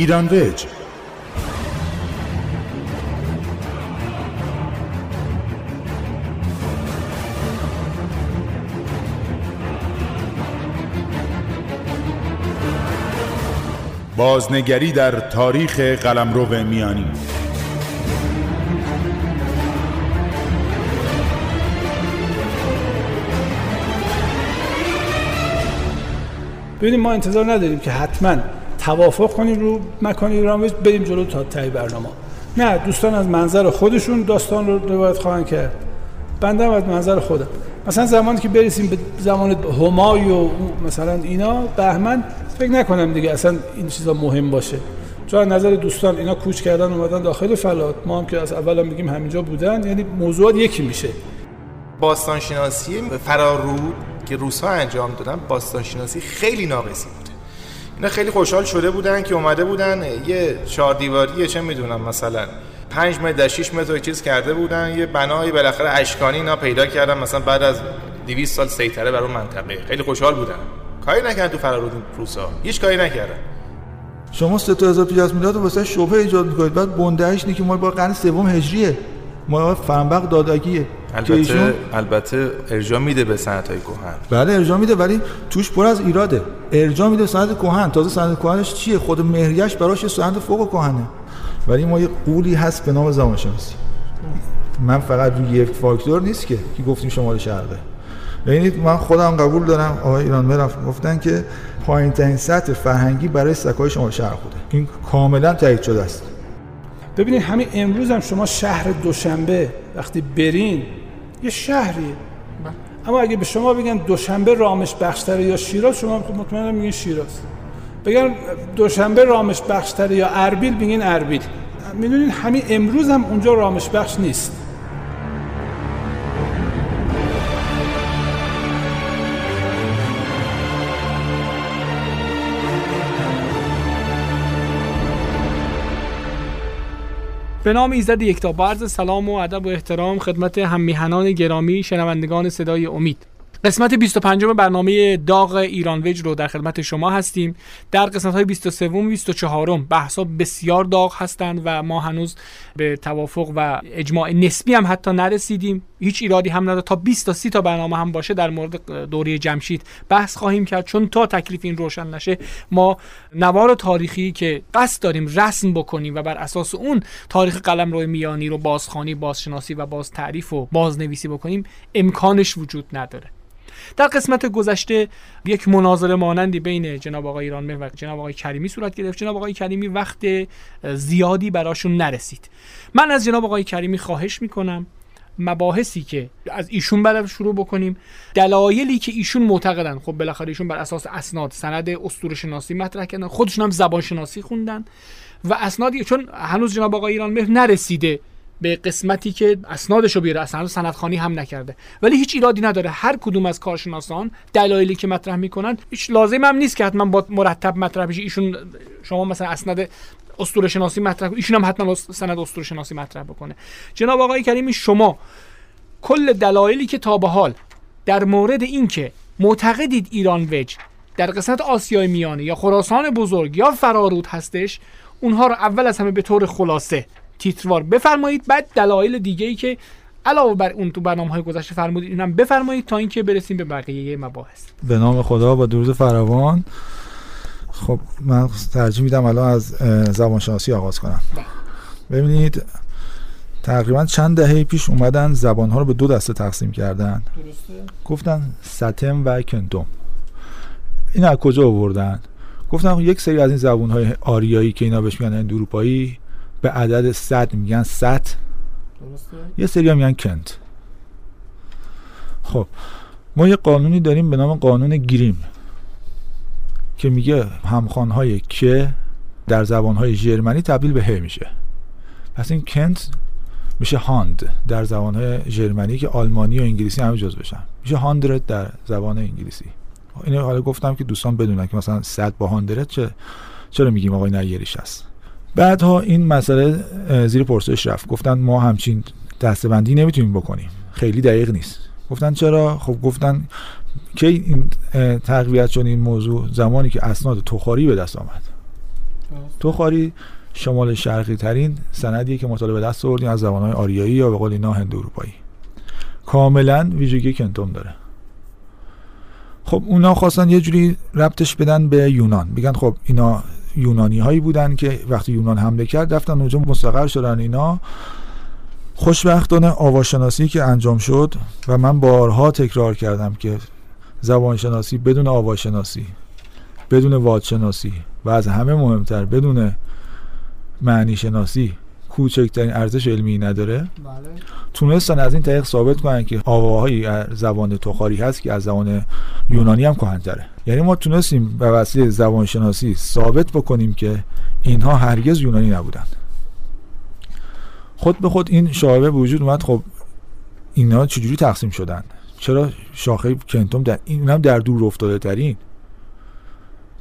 ایران ویج. بازنگری در تاریخ قلمرو میانی. ببینیم ما انتظار نداریم که حتما توافق کنیم رو مکان ایران بریم جلو تا تای برنامه. نه دوستان از منظر خودشون داستان رو روایت خواهند کرد. بنده از منظر خودم. مثلا زمانی که برسیم به زمان همای و مثلا اینا بهمن فکر نکنم دیگه اصلا این چیزا مهم باشه. چون نظر دوستان اینا کوچ کردن اومدن داخل فلات. ما هم که از اول هم میگیم همینجا بودن یعنی موضوعات یکی میشه. باستانشناسی فرارو که روسا انجام دادن باستانشناسی خیلی ناقصی اینا خیلی خوشحال شده بودن که اومده بودن. یه چهار دیواری چه می‌دونم مثلا 5 متر در 6 متر چیز کرده بودن. یه بنای بالاخره اشکانی اینا پیدا کردن. مثلا بعد از 200 سال سیطره بر اون منطقه. خیلی خوشحال بودن. کاری نکردن تو فرارود روسا هیچ کاری نکردن. شما 3000 پیش از میلاد واسه شبهه ایجاد می‌کنید. بعد بندهش که ما با قرن سوم هجریه. ما فرنبق دادگیه البته البته ارجاع میده به سنت های کهن. بله ارجاع میده ولی توش پر از ایراده. ارجاع میده به سنت کهن. تازه سنت کهنش چیه؟ خود مهریش براش سنت فوق کهنه. ولی ما یه قولی هست به نام زمانشناسی. من فقط روی یک فاکتور نیست که که گفتیم شمال شرقه. یعنی من خودم قبول دارم. آقای ایران مرف گفتن که پایین ترین سطح فرهنگی برای سکای شمال شرق بوده. این کاملا تایید شده است. ببینید همین امروز هم شما شهر دوشنبه وقتی برین یه شهریه اما اگه به شما بگن دوشنبه رامش بخشتره یا شیراز شما مطمئنا میگین شیراز. بگن دوشنبه رامش بخشتره یا اربیل بگین اربیل. می‌دونین همین امروز هم اونجا رامش بخش نیست. به نام ایزد یکتا برز سلام و ادب و احترام خدمت هم گرامی شنوندگان صدای امید. قسمت 25 برنامه داغ ایران ویج رو در خدمت شما هستیم. در قسمت های 23 و 24 بحث بسیار داغ هستند و ما هنوز به توافق و اجماع نسبی هم حتی نرسیدیم. هیچ ایرادی هم نداره. تا 20 تا 30 تا برنامه هم باشه در مورد دوره جمشید بحث خواهیم کرد. چون تا تکلیف این روشن نشه ما نوار تاریخی که قصد داریم رسم بکنیم و بر اساس اون تاریخ قلم روی میانی رو بازخوانی بازشناسی و باز تعریف و بازنویسی بکنیم امکانش وجود نداره. در قسمت گذشته یک مناظره مانندی بین جناب آقای ایران و جناب آقای کریمی صورت گرفت. جناب آقای کریمی وقت زیادی براشون نرسید. من از جناب آقای کریمی خواهش می‌کنم مباحثی که از ایشون برای شروع بکنیم. دلایلی که ایشون معتقدن. خب بالاخره ایشون بر اساس اسناد سند اسطوره شناسی مطرح کردن. خودشون هم زبان شناسی خوندن. و اسنادی چون هنوز جناب آقای ایران مهر نرسیده به قسمتی که اسنادش رو بیاره. اصلا سندخانی هم نکرده. ولی هیچ ایرادی نداره. هر کدوم از کارشناسان دلایلی که مطرح می‌کنن هیچ لازم هم نیست که حتما با مرتب مطرح بشه. ایشون شما مثلا اسناد اسطوره شناسی مطرح ایشون هم حتما سند اسطوره شناسی مطرح بکنه. جناب آقای کریمی شما کل دلایلی که تا به حال در مورد اینکه معتقدید ایران وج در قسمت آسیای میانه یا خراسان بزرگ یا فرارود هستش اونها رو اول از همه به طور خلاصه تیتروار بفرمایید. بعد دلایل دیگه ای که علاوه بر اون تو برنامه های گذشته فرمودید اینم بفرمایید تا اینکه برسیم به بقیه مباحث. به نام خدا با درود فراوان. خب من ترجیح میدم الان از زبانشناسی آغاز کنم. بله. ببینید تقریبا چند دهه پیش اومدن زبان ها رو به دو دسته تقسیم کردن. درسته. گفتن ستم و کنتوم این از کجا آوردن؟ گفتن یک سری از این زبان های آریایی که اینا بهش میگن اروپایی به عدد صد میگن ست یه سری هم میگن کنت خب ما یه قانونی داریم به نام قانون گریم. که میگه همخوانهای که در زبانهای ژرمنی تبدیل به ه میشه. پس این کنت میشه هاند در زبانهای ژرمنی که آلمانی و انگلیسی همه جز بشن. میشه هاندرد در زبان انگلیسی. اینو حالا گفتم که دوستان بدونن که مثلا صد با هاندرد چه چرا میگیم آقای نیریش هست بعدها این مسئله زیر پرسش رفت. گفتن ما همچین دستبندی نمی‌تونیم بکنیم. خیلی دقیق نیست. گفتن چرا؟ خب گفتن که این تقویت شد این موضوع زمانی که اسناد تخاری به دست آمد. تخاری شمال شرقی ترین سندیه که مطالعه به دست آوردیم از زبانهای آریایی یا به قول اینا هند اروپایی. کاملا ویژگی کنتوم داره. خب اونا خواستن یه جوری ربطش بدن به یونان. بگن خب اینا یونانی هایی بودن که وقتی یونان حمله کرد رفتن اونجا مستقر شدن اینا. خوشبختانه آواشناسی که انجام شد و من بارها تکرار کردم که زبانشناسی بدون آواشناسی بدون وادشناسی و از همه مهمتر بدون معنی شناسی کوچکترین ارزش علمی نداره. بله. تونستن از این طریق ثابت کنن که آواهایی از زبان تخاری هست که از زبان یونانی هم کهن‌تره یعنی ما تونستیم به وسیله زبان شناسی ثابت بکنیم که اینها هرگز یونانی نبودن. خود به خود این شاهبه به وجود اومد. خب اینا چجوری تقسیم شدن؟ چرا شاخه کنتوم در این هم در دور افتاده ترین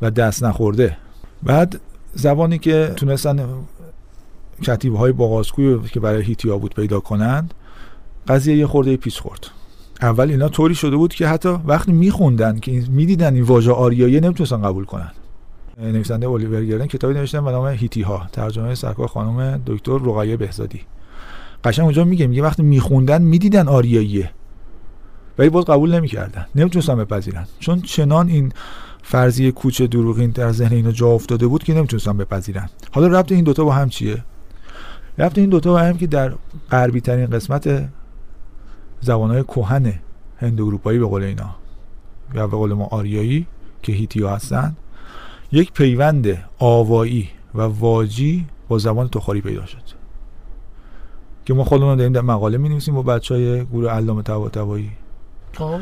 و دست نخورده. بعد زبانی که تونستن کتیبه های باغازکوی که برای هیتیا بود پیدا کنند قضیه یه خورده پیچ خورد. اول اینا طوری شده بود که حتی وقتی میخوندن که می‌دیدن این واژه آریایی نمی‌تونستن قبول کنن. نویسنده الیور گردن کتابی نوشتن به نام هیتی ها ترجمه سرکار خانم دکتر رقیه بهزادی. قشنگ اونجا میگه میگه وقتی میخوندن می‌دیدن آریاییه ولی باز قبول نمی‌کردن. نمی‌تونستن بپذیرن. چون چنان این فرضیه کوچه دروغین در ذهن اینا جا افتاده بود که نمی‌تونستن بپذیرن. حالا ربط این دوتا با هم چیه؟ ربط این دوتا با هم که در غربی ترین قسمت زبانهای کهن هند اروپایی به قول اینا یا به قول ما آریایی که هیتیا هستن یک پیوند آوایی و واجی با زبان تخاری پیدا شد. که ما خودمون داریم در مقاله می نویسیم با بچه های گروه علامه طباطبایی. خب.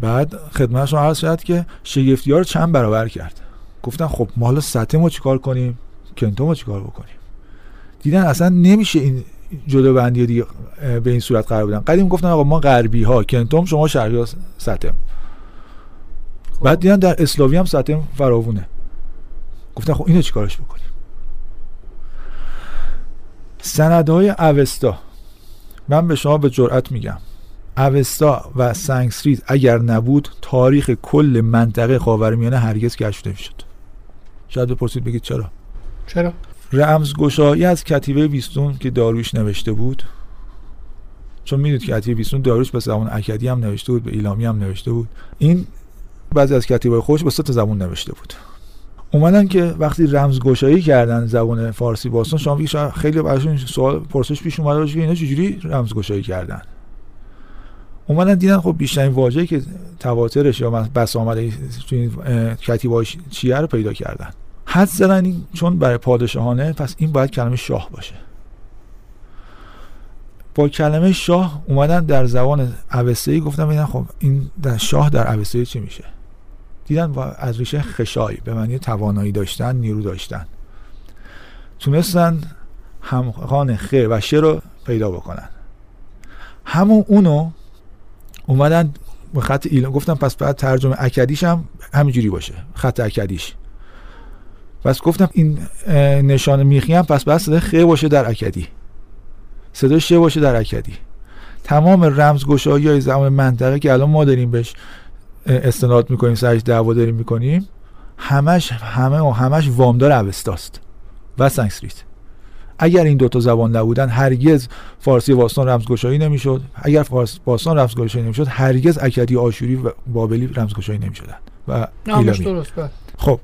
بعد خدمتشون عرض شد که شگفتی ها رو چند برابر کرد. گفتن خب ما حالا سطح ما چیکار کنیم؟ کنتو ما چیکار بکنیم؟ دیدن اصلا نمیشه این جدا بندی دیگه به این صورت قرار بدن. قدیم گفتن آقا ما غربی ها کنتوم شما شرقی ها سطح. بعد دیدن در اسلاوی هم سطح فراوونه. گفتن خب اینو چیکارش بکنیم؟ سندهای اوستا. من به شما به جرئت میگم. اوستا و سنگسریت اگر نبود تاریخ کل منطقه خاورمیانه هرگز کشف نمی‌شد. شاید بپرسید بگید چرا؟ چرا؟ رمزگشایی از کتیبه بیستون که داروش نوشته بود. چون می‌دونید که کتیبه بیستون داروش به زبان اکدی هم نوشته بود به ایلامی هم نوشته بود. این بعضی از کتیبه خوش به سه تا زبان نوشته بود. اومدن که وقتی رمزگشایی کردن زبان فارسی باستان شما خیلی براشون سوال پرسش پیش اومده باشه که اینا چجوری رمزگشایی کردن. اومدن دیدن خب بیشترین واژه‌ای که تواترش یا بس آمده تو این کتیبه چیه رو پیدا کردن. حد زدن این چون برای پادشاهانه پس این باید کلمه شاه باشه. با کلمه شاه اومدن در زبان اوستایی گفتن ببینن خب این در شاه در اوستایی چی میشه؟ دیدن با از ریشه خشای به معنی توانایی داشتن نیرو داشتن. تونستن همخوان خ و شه رو پیدا بکنن. همون اونو اومدن به خط ایلام گفتن پس بعد ترجمه اکدیش هم همینجوری باشه. خط اکدیش. پس گفتم این نشان میخی هم پس بعد صدای خ باشه در اکدی. صدای ش باشه در اکدی. تمام رمزگشایی های زمان منطقه که الان ما داریم بهش استناد می‌کنیم سرش دعوا داریم می‌کنیم همش همه و همش وامدار اوستاست. و سانسکریت اگر این دوتا زبان نبودن هرگز فارسی باستان رمزگشایی نمی‌شد. اگر فارسی باستان رمزگشایی نمی‌شد هرگز اکدی آشوری و بابلی رمزگشایی نمی‌شدن و ایلامی خب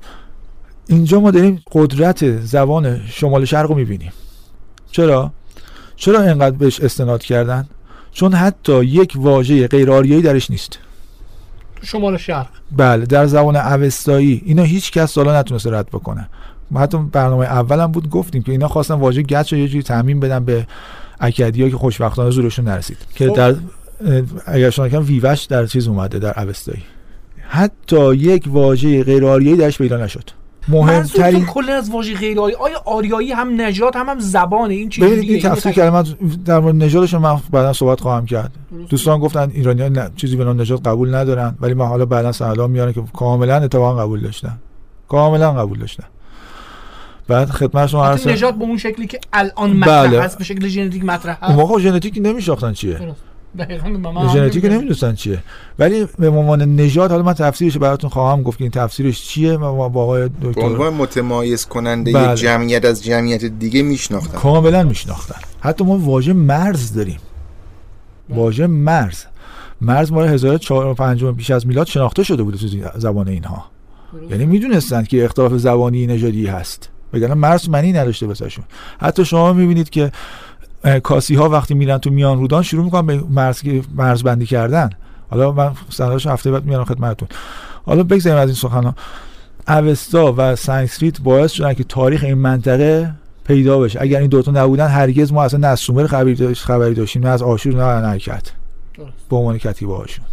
اینجا ما داریم قدرت زبان شمال شرق رو می‌بینیم. چرا؟ چرا اینقدر بهش استناد کردن؟ چون حتی یک واژه غیر آریایی درش نیست. شمال شرق. بله در زبان اوستایی اینا هیچ کس سالا نتونسته رد بکنه. حتی برنامه اولم بود گفتیم که اینا خواستن واژه گچ رو یه جوری تعمین بدن به اکدیا که خوشبختانه زورشون نرسید. که در اگر شما کم ویوش در چیز اومده در اوستایی. حتی یک واژه غیر آریایی درش پیدا نشد. مهمترین کل از واژه غیر آریایی آیا آریایی هم نژاد هم هم زبانه این چیزی دیگه؟ تفسیر کلمات در مورد نژادش من بعدا صحبت خواهم کرد. دوستان گفتن ایرانیان چیزی به نام نژاد قبول ندارن ولی ما حالا بعدا سلام میارن که کاملا اتفاقا قبول داشتن. کاملا قبول داشتن. بعد خدمت شما عرض نژاد به اون شکلی که الان مطرح بله. هست به شکل ژنتیک مطرح هست. اون موقع ژنتیک نمیشناختن چیه؟ ژنتیک. نمی‌دونستن چیه. ولی به عنوان نژاد حالا من تفسیرش براتون خواهم گفت که این تفسیرش چیه. و با آقای به دکتر عنوان متمایز کننده بله. یک جمعیت از جمعیت دیگه میشناختن. کاملا میشناختن. حتی ما واژه مرز داریم. واژه مرز. مرز مال 1450 پیش از میلاد شناخته شده بوده تو زبان اینها. یعنی می‌دونستند که اختلاف زبانی نژادی هست. وگرنه مرز معنی نداشته واسهشون. حتی شما می‌بینید که کاسی ها وقتی میرن تو میان رودان شروع می‌کنن به مرز مرز بندی کردن. حالا من سنداش هفته بعد میارم خدمتتون. حالا بگذاریم از این سخن ها اوستا و سانسکریت باعث شدن که تاریخ این منطقه پیدا بشه. اگر این دوتا نبودن هرگز ما اصلا نه از سومر خبری داشت خبری داشتیم نه از آشور نه از اکد. به عنوان کتیبه هاشون.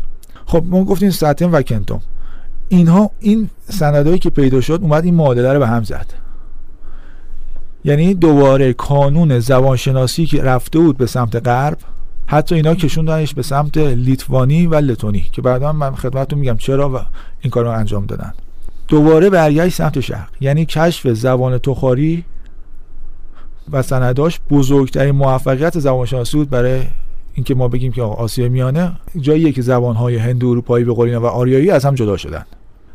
خب ما گفتیم ستم و کنتوم. اینها این سندهایی که پیدا شد اومد این معادله رو به هم زد. یعنی دوباره کانون زبانشناسی که رفته بود به سمت غرب حتی اینا کشوندنش به سمت لیتوانی و لتونی که بعدا من خدمتتون میگم چرا و این کار رو انجام دادن. دوباره برگشت سمت شرق یعنی کشف زبان تخاری و سنداش بزرگترین موفقیت زبانشناسی بود برای اینکه ما بگیم که آقا آسیا میانه جاییه که زبانهای هندو اروپایی به قول و آریایی از هم جدا شدن.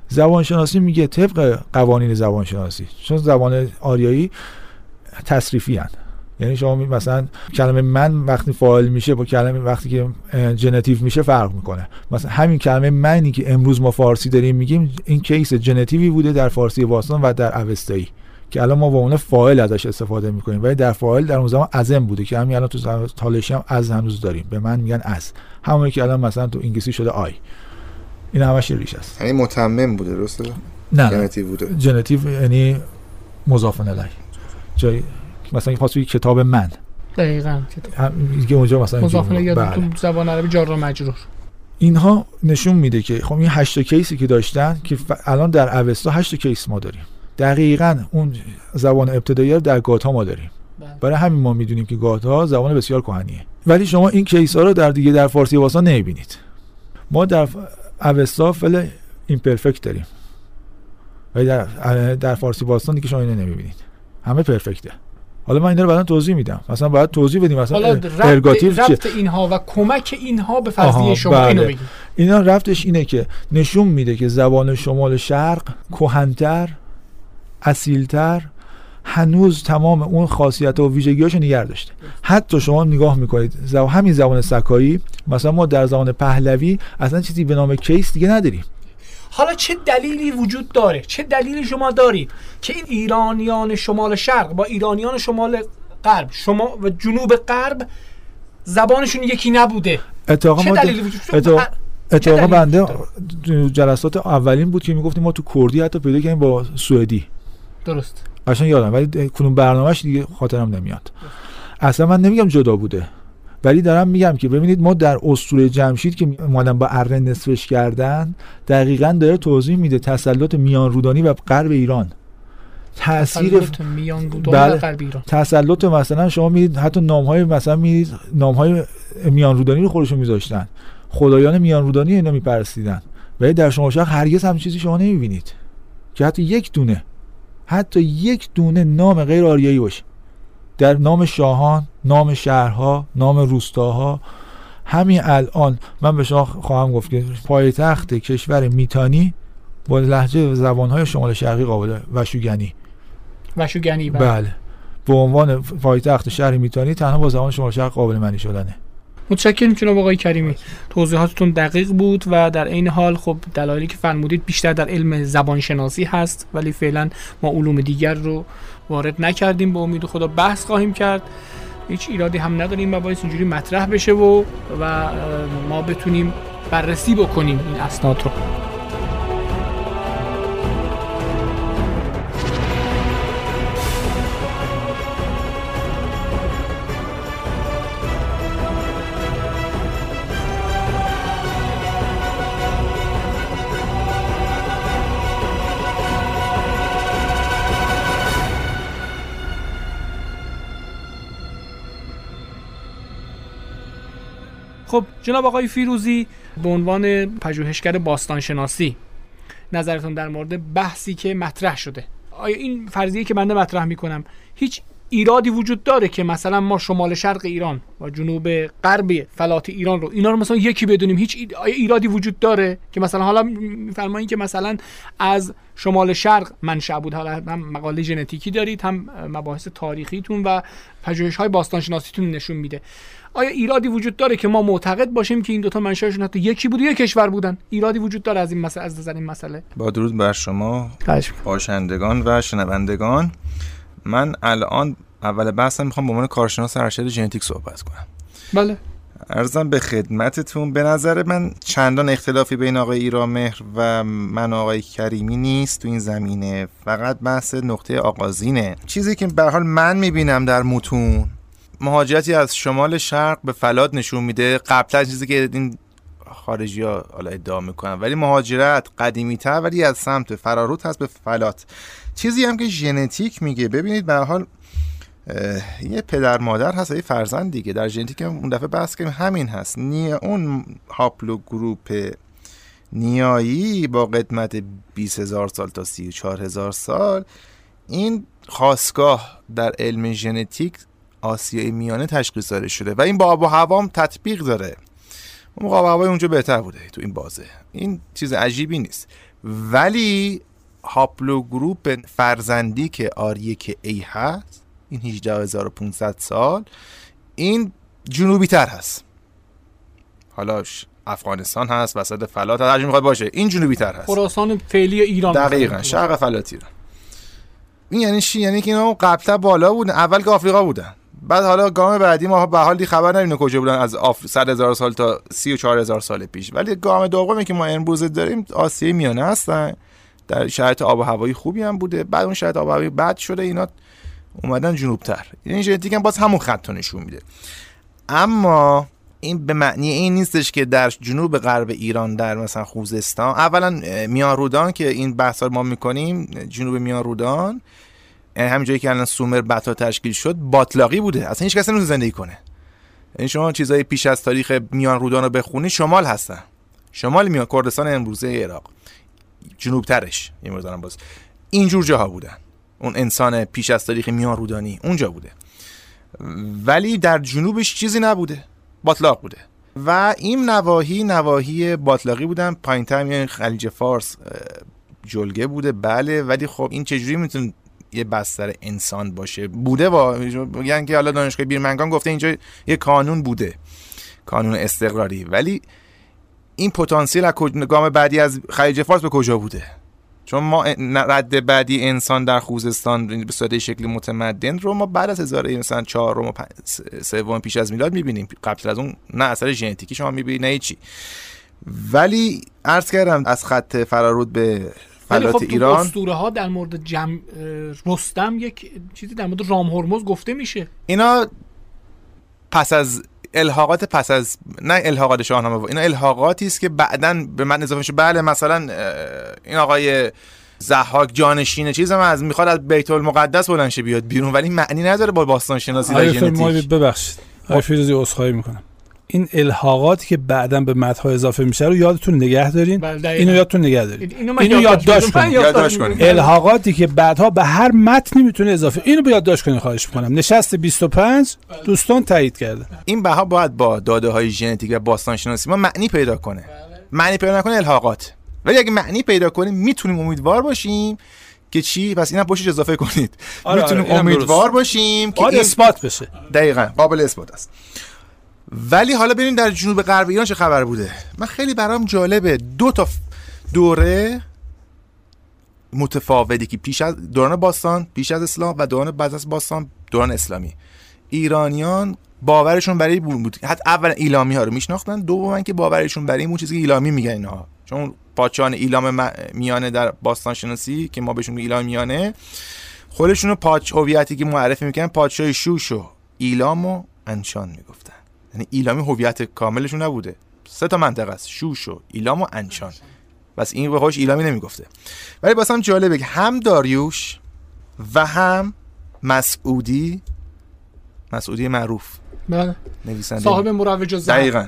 زبانشناسی میگه طبق قوانین زبانشناسی چون زبان آریایی تصریفی هن. یعنی شما مثلا کلمه من وقتی فاعل میشه با کلمه وقتی که جنتیو میشه فرق می‌کنه. مثلا همین کلمه منی که امروز ما فارسی داریم میگیم این کیس جنتیوی بوده در فارسی باستان و در اوستایی که الان ما با اون فاعل ازش استفاده می‌کنیم. ولی در فاعل در اون زمان ازم بوده که همین الان تو تالشی هم از هنوز داریم. به من میگن از. همونی که الان مثلا تو انگلیسی شده آی. این همش ریش است. یعنی متمم بوده درسته؟ نه نه. جنتی بوده. جنتیو یعنی مضاف الیه. جای مثلا بگی کتاب من. دقیقاً که اونجا مثلا مضاف. الیه بله. تو زبان عربی جار و مجرور. اینها نشون میده که خب این هشت کیسی که داشتن که الان در اوستا هشت کیس ما داریم. دقیقا اون زبان ابتدایی رو در گاتا ما داریم. بله. برای همین ما می‌دونیم که گاتا زبان بسیار کهنیه. ولی شما این case ها رو در دیگه در فارسی باستان نمی‌بینید. ما در اوستا فعل imperfect داریم. ولی در, در فارسی باستان دیگه شما اینو نمی‌بینید. همه perfect ه. حالا من اینا رو بعدا توضیح میدم. مثلا باید توضیح بدیم مثلا حالا ergative ربط اینها و کمک اینها به آها، فرضیه شما بله. اینو بگید. اینا رفتش اینه که نشون میده که زبان شمال شرق کهنتر اصیلتر هنوز تمام اون خاصیت و ویژگیاشو نگه داشته. حتی شما نگاه می‌کنید زب... همین زبان سکایی مثلا ما در زبان پهلوی اصلا چیزی به نام کیس دیگه نداریم. حالا چه دلیلی وجود داره؟ چه دلیلی شما دارید که این ایرانیان شمال شرق با ایرانیان شمال غرب شما و جنوب غرب زبانشون یکی نبوده؟ اتفاقا چه دلیلی وجود اتفاقا دلیلی بنده جلسات اولین بود که می‌گفتیم ما تو کردی حتی پیدا کردیم با سوئدی. درست. قشنگ یادم ولی کنون برنامهش دیگه خاطرم نمیاد. اصلا من نمیگم جدا بوده. ولی دارم میگم که ببینید ما در اسطوره جمشید که اومدن با اره نصفش کردن دقیقا داره توضیح میده تسلط میان رودانی و غرب ایران. تاثیر میان رودان بله. ایران. تسلط مثلا شما میرید حتی نام های مثلا میرید نام های میان رودانی رو خودشون میذاشتن. خدایان میان رودانی اینا میپرستیدن. ولی در شما شرق هرگز هم چیزی شما نمی‌بینید. که حتی یک دونه حتی یک دونه نام غیر آریایی باشه. در نام شاهان نام شهرها نام روستاها همین الان من به شما خواهم گفت که پایتخت کشور میتانی با لهجه زبانهای شمال شرقی قابل وشوگنی. وشوگنی بله. بله. به عنوان پایتخت شهر میتانی تنها با زبان شمال شرق قابل معنی شدنه. متشکرم جناب آقای کریمی. توضیحاتتون دقیق بود و در عین حال خب دلایلی که فرمودید بیشتر در علم زبانشناسی هست ولی فعلا ما علوم دیگر رو وارد نکردیم به امید خدا بحث خواهیم کرد. هیچ ایرادی هم نداریم و باید اینجوری مطرح بشه و و ما بتونیم بررسی بکنیم این اسناد رو. جناب آقای فیروزی به عنوان پژوهشگر باستانشناسی نظرتون در مورد بحثی که مطرح شده. آیا این فرضیه که بنده مطرح می‌کنم هیچ ایرادی وجود داره که مثلا ما شمال شرق ایران و جنوب غرب فلات ایران رو اینا رو مثلا یکی بدونیم؟ هیچ ایرادی وجود داره که مثلا حالا میفرمایید که مثلا از شمال شرق منشأ بود حالا هم مقاله ژنتیکی دارید هم مباحث تاریخیتون و پژوهش های باستانشناسیتون نشون میده. آیا ایرادی وجود داره که ما معتقد باشیم که این دوتا منشأشون حتی یکی بود یک کشور بودن؟ ایرادی وجود داره از این مسئله از نظر این مسئله. با درود بر شما باشندگان و شنوندگان. من الان اول بحثم می‌خوام به عنوان کارشناس ارشد ژنتیک صحبت کنم. بله. ارزم به خدمتتون به نظر من چندان اختلافی بین آقای ایرامهر و من آقای کریمی نیست تو این زمینه. فقط بحث نقطه آغازینه. چیزی که به حال من می‌بینم در متون مهاجرتی از شمال شرق به فلات نشون میده. قبلا از چیزی که این خارجی ها حالا ادعا می‌کنن. ولی مهاجرت قدیمی تر ولی از سمت فرارود هست به فلات. چیزی هم که ژنتیک میگه. ببینید به حال یه پدر مادر هست یه فرزند دیگه. در ژنتیک اون دفعه بحث کردیم. همین هست. نی اون haplogroup نیایی با قدمت 20 هزار سال تا 34 هزار سال این خاستگاه در علم ژنتیک آسیای میانه تشخیص داده شده و این با آب و هوام تطبیق داره. اون موقع آب و هوای اونجا بهتر بوده تو این بازه. این چیز عجیبی نیست. ولی haplogroup فرزندی که R یک A هست این 18500 سال این جنوبی تر هست. حالا افغانستان هست وسط فلات هست هر می‌خواد باشه این جنوبی تر هست. خراسان فعلی ایران دقیقا شرق فلاتی رو این یعنی چی؟ یعنی که اینا قبلا بالا بودن اول که آفریقا بودن. بعد حالا گام بعدی ما به حالی خبر نمی‌دونه کجا بودن از آف... 100 هزار سال تا 34 هزار سال پیش. ولی گام دومی که ما امروز داریم آسیای میانه هستن. در شرایط آب و هوایی خوبی هم بوده. بعد اون شرایط آب و هوایی بد شده اینا اومدن جنوبتر. این ژنتیک هم باز همون خط نشون میده. اما این به معنی این نیستش که در جنوب غرب ایران در مثلا خوزستان اولا اه، میانرودان که این بحث رو ما می‌کنیم جنوب میانرودان یعنی همین جایی که الان سومر بتا تشکیل شد باطلاقی بوده. اصلا هیچ کسی نمی‌تونه زندگی کنه. یعنی شما چیزای پیش از تاریخ میان رودان رو بخونی شمال هستن. شمال میان کردستان امروزه عراق. جنوب ترش یه مقدار دارم باز. اینجور جاها بودن. اون انسان پیش از تاریخ میان رودانی اونجا بوده. ولی در جنوبش چیزی نبوده. باطلاق بوده. و این نواحی نواحی باطلاقی بودن. پایینتر میان خلیج فارس جلگه بوده. بله ولی خب این چجوری می‌تونه یه بستر انسان باشه. بوده با میگن که حالا دانشگاه بیرمنگام گفته اینجا یه کانون بوده. کانون استقراری. ولی این پتانسیل از گام بعدی از خلیج فارس به کجا بوده؟ چون ما رد بعدی انسان در خوزستان به صورت شکل متمدن رو ما بعد از هزار مثلا چهارم و سوم پیش از میلاد می‌بینیم. قبل از اون نه اثر ژنتیکی شما می‌بینید نه چی ولی عرض کردم از خط فرارود به فلات خب تو ایران. اسطوره ها در مورد جم رستم یک چیزی در مورد رام هرمز گفته میشه. اینا پس از الحاقات پس از نه الحاقات شاهنامه اینا الحاقاتی است که بعدا به من اضافه میشه. بله مثلا این آقای زحاک جانشین چیز هم از می‌خواد از بیت المقدس بلند شه بیاد بیرون ولی معنی نداره با باستان شناسی و ژنتیک. ببخشید. آقای فیروزی عذرخواهی می‌کنم. این الحاقاتی که بعدا به متن‌ها اضافه میشه رو یادتون نگه دارین. بله،. اینو یادتون نگه دارین. اینو اینو یادداشت کنید. یادداشت کنید. الحاقاتی که بعدها به هر متنی می‌تونه اضافه. اینو به یادداشت کنید خواهش می‌کنم. نشست 25 دوستان تایید کرده. این بها باید با داده های ژنتیک و باستان شناسی ما معنی پیدا کنه. معنی پیدا نکنه الحاقات. ولی اگه معنی پیدا کنیم می‌تونیم امیدوار باشیم که چی؟ پس اینا پشتش اضافه کنید. آره، می‌تونیم آره، اینم امیدوار. باشیم که این اثبات بشه. دقیقا قابل اثبات است. ولی حالا ببینیم در جنوب غرب ایران چه خبر بوده. من خیلی برام جالبه. دو تا دوره متفاوتی که پیش از دوران باستان پیش از اسلام و دوران بعد از باستان دوران اسلامی. ایرانیان باورشون برای بود, بود. حتی اول ایلامی ها رو میشناختن دوم که باورشون برای اون چیزی که ایلامی میگن اینها. چون پادشاهان ایلام میانه در باستان شناسی که ما بهشون ایلام میانه خودشون رو هویتی که معرفی می‌کنن پادشاه شوش و ایلام و انشان می‌گفتن. یعنی ایلامی هویت کاملشون نبوده. سه تا منطقه است. شوش و ایلام و انشان. بس این به خودش ایلامی نمی‌گفته. ولی باز هم جالبه که هم داریوش و هم مسعودی مسعودی معروف. بله. نویسنده. صاحب مروج دقیقا.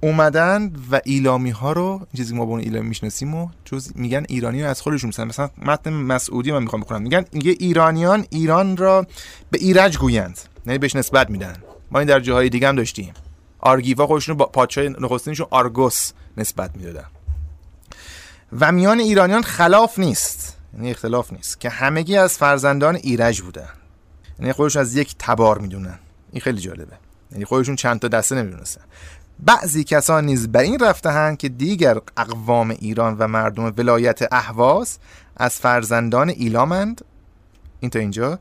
اومدن و ایلامی ها رو این چیزی که ما به اون ایلامی می‌شناسیم و جز میگن ایرانی از خودشون مثلا مثلا متن مسعودی من می‌خوام بخونم. میگن میگه ایرانیان ایران را به ایرج گویند. یعنی بهش نسبت میدن. ما این در جاهای دیگه هم داشتیم. آرگیوا خودشون با پادشاه نخستینشون آرگوس نسبت می‌دادن. و میان ایرانیان خلاف نیست. یعنی اختلاف نیست. که همگی از فرزندان ایرج بودن. یعنی خودشون از یک تبار می‌دونن. این خیلی جالبه. یعنی خودشون چند تا دسته نمی‌دونستن. بعضی کسان نیز بر این رفتهاند که دیگر اقوام ایران و مردم ولایت اهواز از فرزندان ایلامند. این تا اینجا.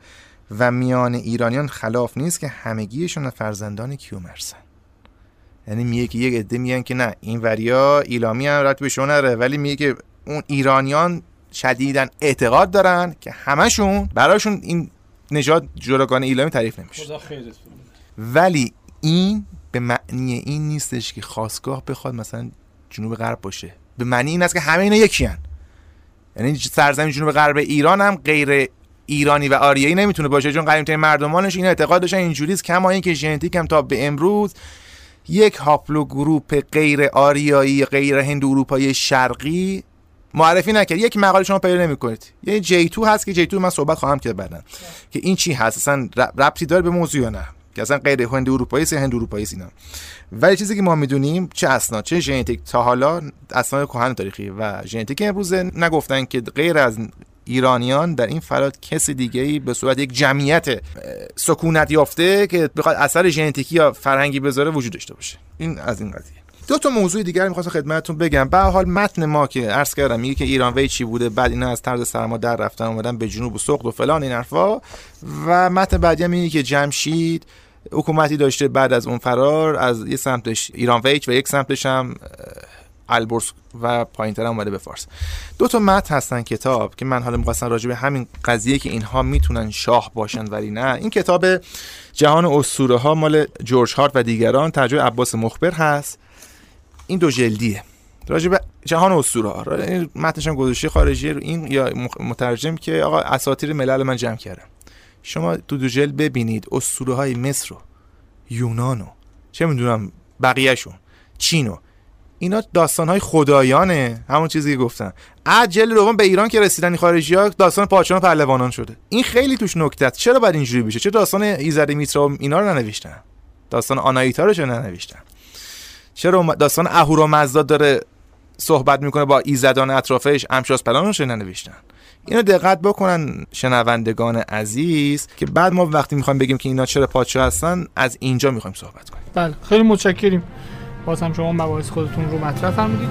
و میان ایرانیان خلاف نیست که همگیشون فرزندان کیومرسن یعنی میگه که یک عده میگن که نه این وریا ایلامی هم رد به نره ولی میگه که اون ایرانیان شدیدن اعتقاد دارن که همشون براشون این نژاد جداگانه ایلامی تعریف نمیشه خدا خیرت بده. ولی این به معنی این نیستش که خواستگاه بخواد مثلا جنوب غرب باشه به معنی این است که همه اینا یکی هن. یعنی سرزمین جنوب غرب ایران هم غیر ایرانی و آریایی نمی‌تونه باشه چون قدیم مردمانش این اعتقاد داشتن اینجوریست کما اینکه ژنتیک هم تا به امروز یک haplogroup غیر آریایی غیر هند اروپایی شرقی معرفی نکرد. یک مقاله شما پیدا نمی‌کنید. یه J2 هست که J2 من صحبت خواهم کرد بعدا. که این چی هست؟ اصلا ربطی داره به موضوع یا نه؟ که اصلا غیر هند اروپایی است هند اروپایی اینا؟ ولی چیزی که ما می‌دونیم چه اسناد چه ژنتیک؟ تا حالا اسناد کهن تاریخی و ژنتیک امروزه نگفتن که غیر از ایرانیان در این فلات کسی دیگه ای به صورت یک جمعیت سکونت یافته که بخواد اثر ژنتیکی یا فرهنگی بذاره وجود داشته باشه. این از این قضیه. دو تا موضوع دیگر می‌خواستم خدمتتون بگم. به حال متن ما که عرض کردم میگه که ایران وی چی بوده بعد اینا از طرز سرما در رفتن اومدن به جنوب و سقط و فلان این حرفا. و متن بعدی هم میگه که جمشید حکومتی داشته بعد از اون فرار از یه سمتش ایران ویچ و یک سمتش هم البرز و پایین تر اومده به فارس. دو تا متن هستن کتاب که من حالا می‌خواستم راجع به همین قضیه که اینها می‌تونن شاه باشن ولی نه. این کتاب جهان اسطوره ها مال جورج هارت و دیگران ترجمه عباس مخبر هست. این دو جلدیه. راجع به جهان اسطوره ها. متنش هم گذاشته خارجی رو این یا مترجم که آقا اساطیر ملل من جمع کردم. شما تو دو جلد ببینید اسطوره های مصر و یونان و چه می‌دونم بقیهشون چین و اینا داستان های خدایانه. همون چیزی که از جلد دوم به ایران که رسیدن خارجی ها داستان و پهلوانان شده. این خیلی توش نکته چرا باید اینجوری بشه؟ چه داستان ایزد میترا اینا رو ننوشتن؟ داستان آنایتا رو چرا ننوشتن؟ چرا داستان اهورامزدا داره صحبت می‌کنه با ایزدان اطرافش امشاس پلان رو چرا ننوشتن؟ اینو دقت بکنن شنوندگان عزیز که بعد ما وقتی می‌خوایم بگیم که اینا چرا پادشاه هستن از اینجا می‌خوایم صحبت کنیم. بله خیلی متشکریم. باز هم شما مباحث خودتون رو مطرح فرمودید.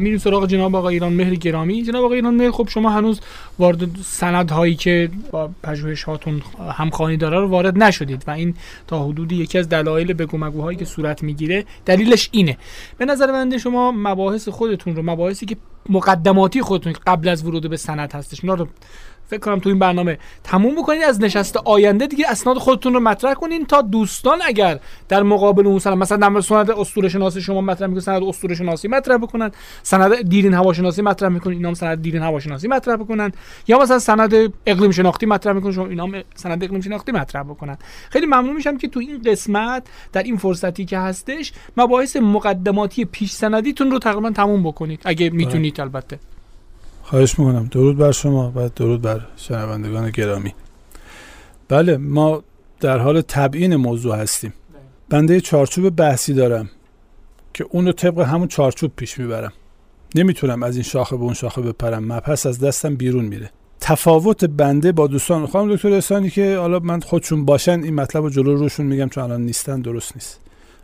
میریم سراغ جناب آقای ایران مهر گرامی. جناب آقای ایران مهر خب شما هنوز وارد سندهایی که با پژوهش هاتون همخوانی داره رو وارد نشدید و این تا حدودی یکی از دلایل بگو مگوهایی که صورت می‌گیره دلیلش اینه. به نظر بنده شما مباحث خودتون رو مباحثی که مقدماتی خودتون قبل از ورود به سند هستش اونا رو فکر کنم تو این برنامه تموم بکنید. از نشست آینده دیگه اسناد خودتون رو مطرح کنین تا دوستان اگر در مقابل اون سند مثلا در سند اسطوره شناسی شما مطرح می‌کنید سند اسطوره شناسی مطرح بکنن. سند دیرین هواشناسی مطرح می‌کنید اینا هم سند دیرین هواشناسی مطرح بکنن. یا مثلا سند اقلیم شناختی مطرح می‌کنید شما اینا هم سند اقلیم شناختی مطرح بکنن. خیلی ممنون میشم که تو این قسمت در این فرصتی که هستش مباحث مقدماتی پیش سندیتون رو تقریبا تموم بکنید اگه می‌تونید البته. خواهش می‌کنم. درود بر شما و درود بر شنوندگان گرامی. بله ما در حال تبیین موضوع هستیم. بنده چارچوب بحثی دارم که اون رو طبق همون چارچوب پیش می‌برم. نمی‌تونم از این شاخه به اون شاخه بپرم. مبحث از دستم بیرون میره. تفاوت بنده با دوستان. خانم دکتر احسانی که حالا من خودشون باشن این مطلب رو جلو روشون میگم چون الان نیستن درست نیست.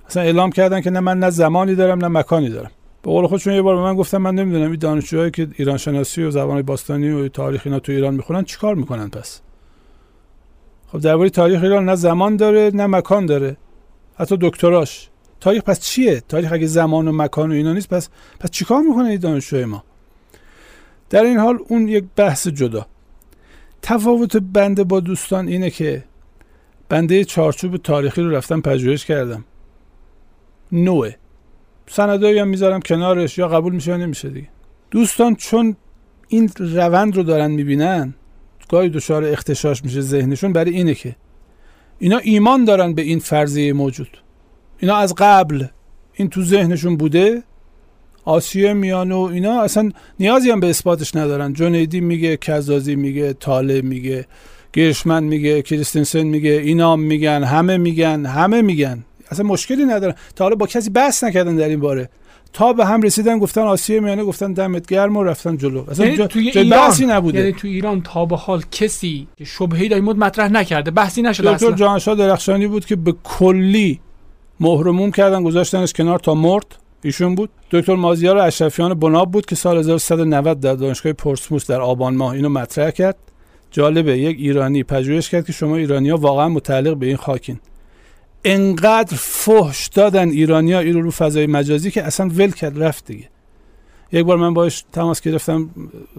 اصلا اعلام کردن که نه من نه زمانی دارم نه مکانی دارم. به قول خودشون یه بار به من گفتن من نمی‌دونم این دانشجوهایی که ایران شناسی و زبان باستانی و تاریخ اینا تو ایران می‌خونن چیکار می‌کنن پس؟ خب درباره تاریخ ایران نه زمان داره نه مکان داره. حتی دکتراش. تاریخ پس چیه؟ تاریخ اگه زمان و مکان و اینا نیست پس پس چیکار می‌کنن این دانشجوهای ما؟ در این حال اون یک بحث جدا. تفاوت بنده با دوستان اینه که بنده چارچوب تاریخی رو رفتم پژوهش کردم. نوه. سندایی هم می‌ذارم کنارش یا قبول میشه یا نمیشه دیگه. دوستان چون این روند رو دارن می‌بینن گاهی دچار اختشاش میشه ذهنشون برای اینه که اینا ایمان دارن به این فرضیه موجود. اینا از قبل این تو ذهنشون بوده آسیه میان و اینا اصلا نیازی هم به اثباتش ندارن. جنیدی میگه کزازی میگه تاله میگه گرشمن میگه کریستنسن میگه اینا میگن همه میگن همه میگن. اصلا مشکلی ندارن. تا حالا با کسی بحث نکردن در این باره. تا به هم رسیدن گفتن آسیه میانه گفتن دمت گرم و رفتن جلو. اصلا یعنی جا توی ایران بحثی نبوده. یعنی تو ایران تا به حال کسی که این مورد مطرح نکرده بحثی نشده دکتر اصلا. جهانشاه درخشانی بود که به کلی مهرموم کردن گذاشتنش کنار تا مرد. ایشون بود. دکتر مازیار اشرفیان بناب بود که سال 1190 در دانشگاه پورتسموث در آبان ماه اینو مطرح کرد. جالبه یک ایرانی پژوهش کرد که شما ایرانیا واقعا متعلق به این خاکین. انقدر فحش دادن ایرانیا این رو فضای مجازی که اصلا ول کرد رفت دیگه. یک بار من باش تماس گرفتم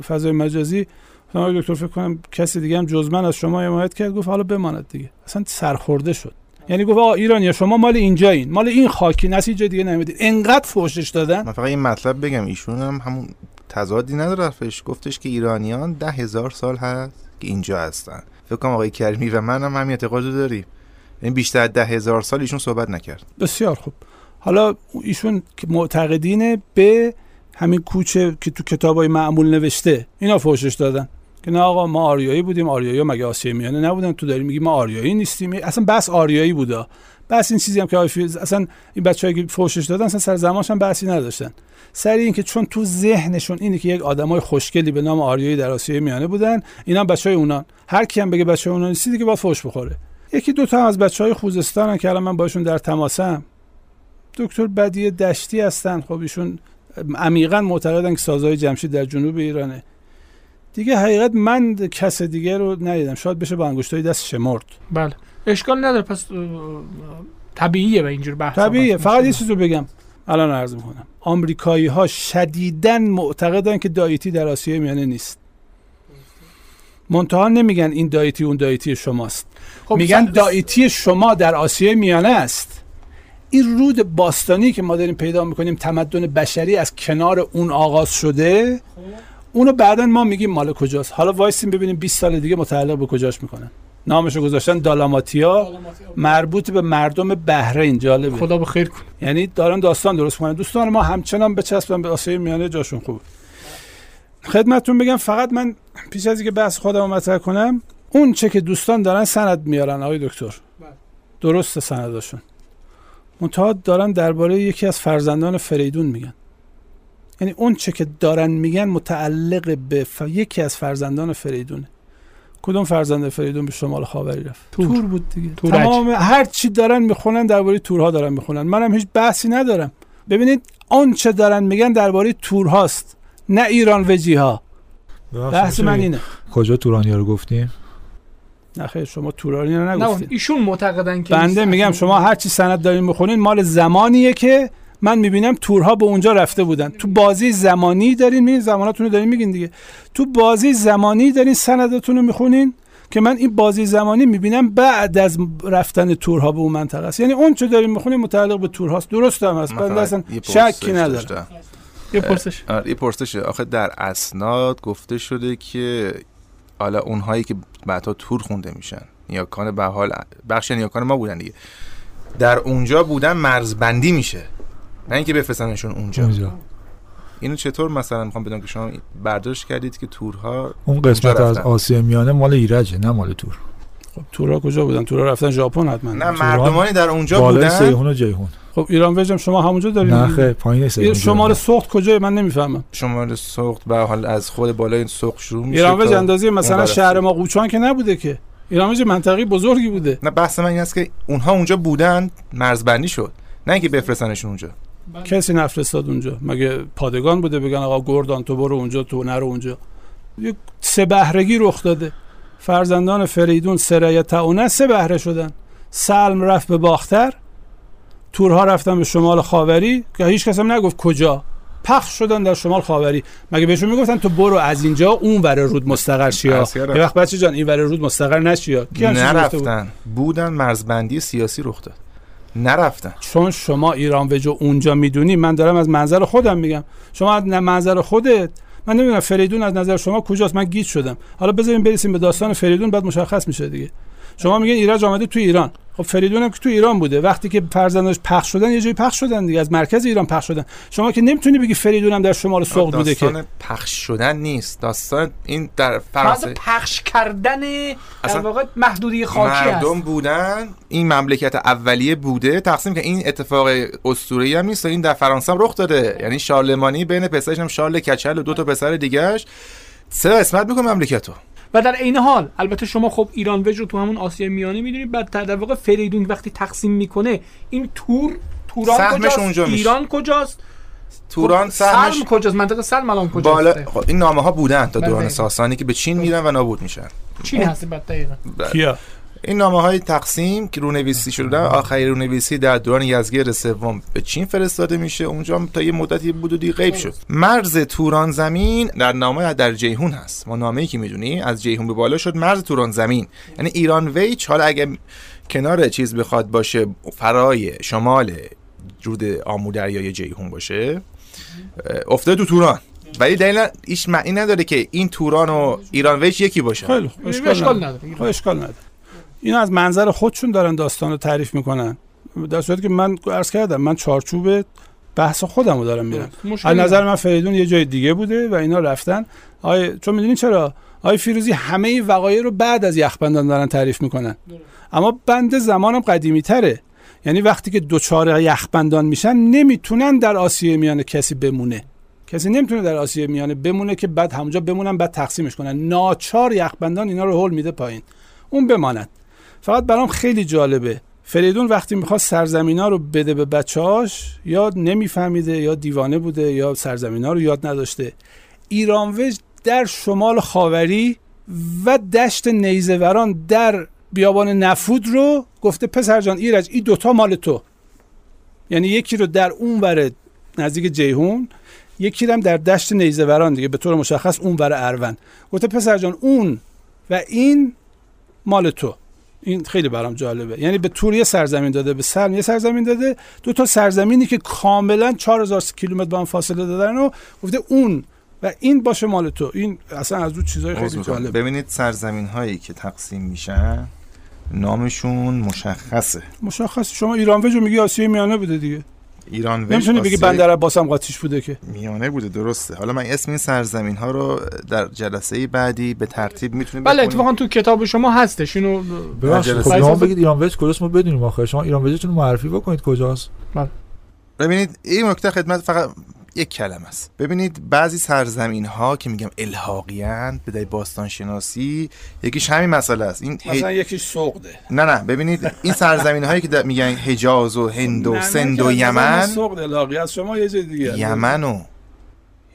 فضای مجازی. گفتم دکتر فکر کنم کسی دیگه هم جز من از شما حمایت کرد. گفت حالا بماند دیگه. اصلا سرخورده شد. یعنی گفت آقا ایرانیا شما مال اینجایین. مال این خاکی. اینجا دیگه نمی‌دید. انقدر فحشش دادن. من فقط این مطلب بگم. ایشون هم همون تضادی نداره حرفش. گفتش که ایرانیان ده هزار سال هست که اینجا هستن. فکر کنم آقای کریمی و من هم همین اعتقاد داریم. این بیشتر از ده هزار سال ایشون صحبت نکرد. بسیار خوب. حالا ایشون معتقدینه به همین کوچه که تو کتابای معمول نوشته. اینا فوشش دادن. که نه آقا ما آریایی بودیم آریایی مگه آسیای میانه نبودن؟ تو داری میگی ما آریایی نیستیم. اصلا بس آریایی بودا. بس این چیزی هم که آیفیز اصلا این بچه‌ای که فوشش دادن اصلا سر زمانش هم بحثی نداشتن. سر این که چون تو ذهنشون اینه که یک آدمای خوشگلی به نام آریایی در آسیای میانه بودن اینا بچهای اونان. هر کی هم بگه بچه اونان نیستی دیگه باید فوش بخوره. یکی دو تا هم از بچهای خوزستان که الان من باشون در تماسم. دکتر بدی دشتی هستن. خب ایشون عمیقا معتقدن که سازهای جمشید در جنوب ایرانه. دیگه حقیقت من کس دیگه رو ندیدم. شاید بشه با انگشتای دست شمرد. بله. اشکال نداره. پس طبیعیه به اینجور بحث طبیعیه. فقط یه چیز رو بگم. الان عرض می‌کنم. آمریکایی ها شدیداً معتقدن که دایتی در آسیای میانه نیست. منتها نمیگن این دایتی اون دایتی شماست. خب میگن س- دایتی شما در آسیای میانه است. این رود باستانی که ما داریم پیدا می‌کنیم تمدن بشری از کنار اون آغاز شده اونو بعدا ما میگیم مال کجاست. حالا وایسیم ببینیم 20 سال دیگه متعلق به کجاش می‌کنن. نامشو گذاشتن دالاماتیا مربوط به مردم بحرین جالبه. خدا به خیر کن یعنی دارن داستان درست کنن دوستان ما همچنان بچسبن به آسیای میانه جاشون خوب خدمتتون بگم فقط من پیش از اینکه بحث خودم رو مطرح کنم اون چه که دوستان دارن سند میارن آقای دکتر. درست سنداشون. منتها دارن درباره یکی از فرزندان فریدون میگن. یعنی اون چه که دارن میگن متعلق به ف... یکی از فرزندان فریدونه کدوم فرزند فریدون به شمال خاوری رفت؟ تور. تور بود دیگه. تورج. تمام هر چی دارن می‌خونن درباره تورها دارن می‌خونن. منم هیچ بحثی ندارم. ببینید آنچه دارن میگن درباره تورهاست نه ایران وجی ها بحث من اینه. کجا تورانیا رو گفتیم؟ نه خیر شما تورانی رو نه نگفتید. ایشون معتقدن که بنده. میگم شما هر چی سند دارین می‌خونین مال زمانیه که من می‌بینم تورها به اونجا رفته بودن. تو بازی زمانی دارین میگین زماناتون رو دارین میگین دیگه. تو بازی زمانی دارین سنداتون رو می‌خونین که من این بازی زمانی می‌بینم بعد از رفتن تورها به اون منطقه است. یعنی اون چه دارین می‌خونین متعلق به تورهاست. درست هم هست. بنده اصلا شکی پرسش ندارم. یه پرسش. آره، یه پرسشه. آخه در اسناد گفته شده که حالا اونهایی که بعدها تور خونده میشن. نیاکان به حال بخش نیاکان ما بودن دیگه. در اونجا بودن مرزبندی میشه. نه اینکه بفرستنشون اونجا. اونجا. اینو چطور مثلا می‌خوام بدونم که شما برداشت کردید که تورها اون قسمت از. آسیا میانه مال ایرجه نه مال تور. خب تورها کجا بودن؟ تورها رفتن ژاپن حتما. نه مردمانی در اونجا بالای بودن؟ سیهون و جیهون خب ایران وجم شما همونجا دارین نه خیر پایین جیهون. سخت کجای من نمی‌فهمم. شمال سوخت به حال از خود بالای سوخت شروع میشه ایران وج تا اندازه مثلا شهر. ما قوچان که نبوده که. ایران وج منطقه بزرگی بوده. نه بحث من این است که اونها اونجا بودن مرزبندی شد. نه اینکه بفرستنشون اونجا. کسی نفرستاد اونجا. مگه پادگان بوده بگن آقا گردان تو برو اونجا تو نرو اونجا. یک سه بهرگی رخ داده. فرزندان فریدون سرایت تعونه سه بهره شدن. سلم رفت به باختر. تورها رفتن به شمال خاوری که هیچ کس هم نگفت کجا. پخش شدن در شمال خاوری. مگه بهشون می‌گفتن تو برو از اینجا اون ور رود مستقر شیا. یه وقت بچه جان این ور رود مستقر نشیا. بود؟ نرفتن. بودن مرزبندی سیاسی رخ داد. نرفتن. چون شما ایران وجو اونجا می‌دونی من دارم از منظر خودم میگم. شما از منظر خودت من نمی‌دونم فریدون از نظر شما کجاست من گیج شدم. حالا بذاریم برسیم به داستان فریدون بعد مشخص میشه دیگه. شما میگین ایرج آمده تو ایران. خب فریدون هم که تو ایران بوده. وقتی که فرزنداش پخش شدن یه جایی پخش شدن دیگه. از مرکز ایران پخش شدن. شما که نمی‌تونی بگی فریدون هم در شمال سوق بوده که. داستان پخش شدن نیست. داستان این در فرانسه پخش کردن در واقع محدودی خاکی مردم است بودن. این مملکت اولیه بوده. تقسیم که این اتفاق اسطوره‌ای هم نیست. این در فرانسه هم رخ داده. یعنی شارلمانی بین پسرش هم شارل کچل و دو تا پسر دیگهش سه قسمت می‌کنه مملکتو و در عین حال البته شما خب ایران وج رو تو همون آسیا میانه می‌دونید بعد در واقع فریدون وقتی تقسیم می‌کنه این تور توران کجاست؟ اونجا میشه. ایران کجاست؟ توران خب، سلم سهمش کجاست؟ منطقه سلم الان کجاست؟ بالا خب این نامه ها بودن تا بله. دوران ساسانی که به چین میرن و نابود میشن. چین هستی بعد دقیقا. کیا؟ این نامه های تقسیم که رونویسی شده آخری رونویسی در دوران یزگرد سوم به چین فرستاده میشه. اونجا هم تا یه مدتی بود و دی غیب شد. مرز توران زمین در نامه در جیهون هست. ما نامه ای که می‌دونی از جیهون به بالا شد مرز توران زمین. یعنی ایران ویچ حالا اگه کنار چیز بخواد باشه فرای شمال رود آمو دریای جیهون باشه افتاده تو توران. ولی دلیل ایش معنی نداره که این توران و ایران ویچ یکی باشه. خیلی اشکال. نداره. خب، اشکال نداره. اینا از منظر خودشون دارن داستان رو تعریف می‌کنن. در صورتی که من عرض کردم من چارچوب بحث خودم رو دارم میرم. از نظر. من فریدون یه جای دیگه بوده و اینا رفتن. آی چون می‌دونین چرا؟ آی فیروزی همه وقایع رو بعد از یخبندان دارن تعریف می‌کنن. اما بند زمانم قدیمی تره یعنی وقتی که دوچار یخبندان میشن نمی‌تونن در آسیای میانه کسی بمونه. کسی نمی‌تونه در آسیای میانه بمونه که بعد همونجا بمونن بعد تقسیمش کنن. ناچار یخبندان اینا رو هول میده پایین. اون بماند. فقط برام خیلی جالبه. فریدون وقتی می‌خواد سرزمینا رو بده به بچه‌هاش یا نمیفهمیده یا دیوانه بوده یا سرزمینا رو یاد نداشته. ایرانوج در شمال خاوری و دشت نیزوران در بیابان نفود رو گفته پسر جان ایرج این دوتا مال تو. یعنی یکی رو در اون ور نزدیک جیهون یکی هم در دشت نیزوران دیگه به طور مشخص اون ور اروند. گفته پسر جان اون و این مال تو. این خیلی برام جالبه. یعنی به تور یه سرزمین داده به سلم یه سرزمین داده. دو تا سرزمینی که کاملا 4000 کیلومتر با هم فاصله دادن و گفته اون و این باشه مال تو. این اصلا از اون چیزای خیلی. جالبه ببینید سرزمین هایی که تقسیم میشن نامشون مشخصه. مشخص شما ایران وجو میگی آسیای میانه بوده دیگه. ایران نمی‌تونی بگی بندر عباس هم قاطیش بوده که؟ میانه بوده درسته. حالا من اسم این سرزمین ها رو در جلسه بعدی به ترتیب می‌تونیم بله اتفاقا تو کتاب شما هستش. اینو ببخشید. خب شما بگید ایران وج کجاست؟ ما بدونیم آخه. شما ایران وجتون رو معرفی بکنید کجاست. ببینید این نکته خدمت فقط یک کلمه است. ببینید بعضی سرزمین ها که میگم الحاقیان به دلیل باستان شناسی یکیش همین مسئله است. این هی- مثلا یکیش سوقده. نه نه ببینید این سرزمین هایی که میگن حجاز و هند و سند و یمن. سوقد الهاقی از شما یه جای دیگه یمن و